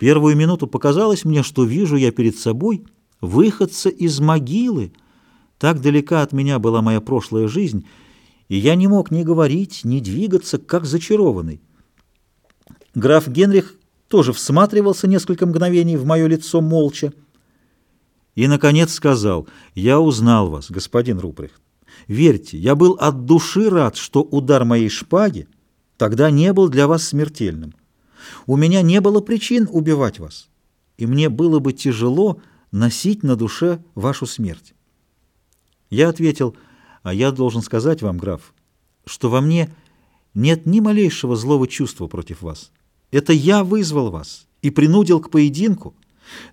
Первую минуту показалось мне, что вижу я перед собой выходца из могилы. Так далека от меня была моя прошлая жизнь, и я не мог ни говорить, ни двигаться, как зачарованный. Граф Генрих тоже всматривался несколько мгновений в мое лицо молча и, наконец, сказал, «Я узнал вас, господин Рупрехт. Верьте, я был от души рад, что удар моей шпаги тогда не был для вас смертельным. У меня не было причин убивать вас, и мне было бы тяжело носить на душе вашу смерть». Я ответил, «А я должен сказать вам, граф, что во мне нет ни малейшего злого чувства против вас». Это я вызвал вас и принудил к поединку.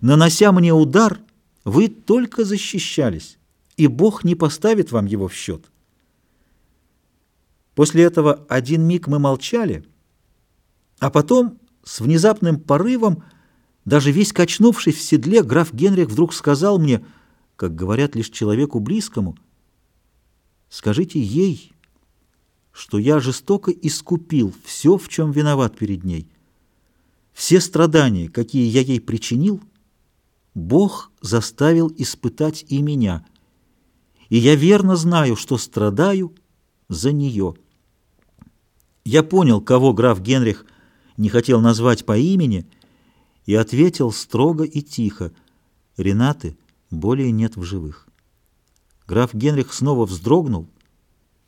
Нанося мне удар, вы только защищались, и Бог не поставит вам его в счет. После этого один миг мы молчали, а потом с внезапным порывом, даже весь качнувшись в седле, граф Генрих вдруг сказал мне, как говорят лишь человеку близкому, «Скажите ей, что я жестоко искупил все, в чем виноват перед ней». Все страдания, какие я ей причинил, Бог заставил испытать и меня. И я верно знаю, что страдаю за нее. Я понял, кого граф Генрих не хотел назвать по имени, и ответил строго и тихо, «Ренаты более нет в живых». Граф Генрих снова вздрогнул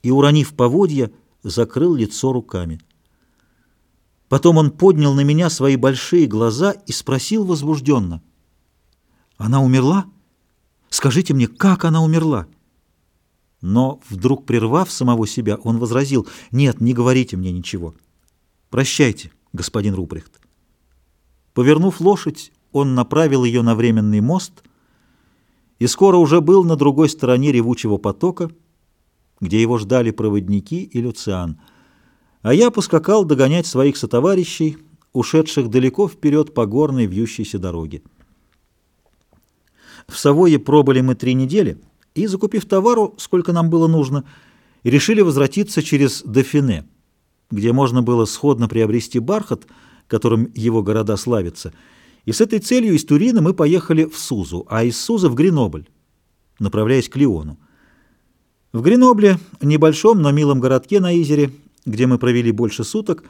и, уронив поводья, закрыл лицо руками. Потом он поднял на меня свои большие глаза и спросил возбужденно. «Она умерла? Скажите мне, как она умерла?» Но, вдруг прервав самого себя, он возразил, «Нет, не говорите мне ничего. Прощайте, господин Рупрехт». Повернув лошадь, он направил ее на временный мост и скоро уже был на другой стороне ревучего потока, где его ждали проводники и Люциан — а я поскакал догонять своих сотоварищей, ушедших далеко вперед по горной вьющейся дороге. В Савое пробыли мы три недели, и, закупив товару, сколько нам было нужно, решили возвратиться через Дофине, где можно было сходно приобрести бархат, которым его города славятся, и с этой целью из Турина мы поехали в Сузу, а из Сузы в Гренобль, направляясь к Лиону. В Гренобле, небольшом, но милом городке на Изере, где мы провели больше суток,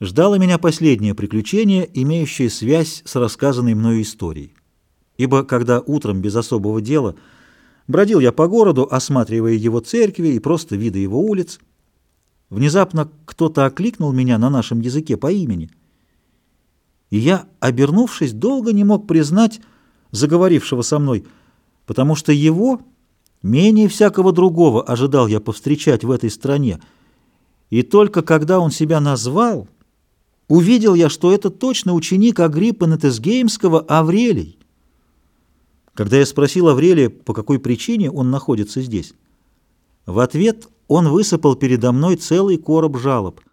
ждало меня последнее приключение, имеющее связь с рассказанной мною историей. Ибо когда утром без особого дела бродил я по городу, осматривая его церкви и просто виды его улиц, внезапно кто-то окликнул меня на нашем языке по имени. И я, обернувшись, долго не мог признать заговорившего со мной, потому что его, менее всякого другого, ожидал я повстречать в этой стране — и только когда он себя назвал, увидел я, что это точно ученик Агриппа Нетесгеймского Аврелий. Когда я спросил Аврелия, по какой причине он находится здесь, в ответ он высыпал передо мной целый короб жалоб –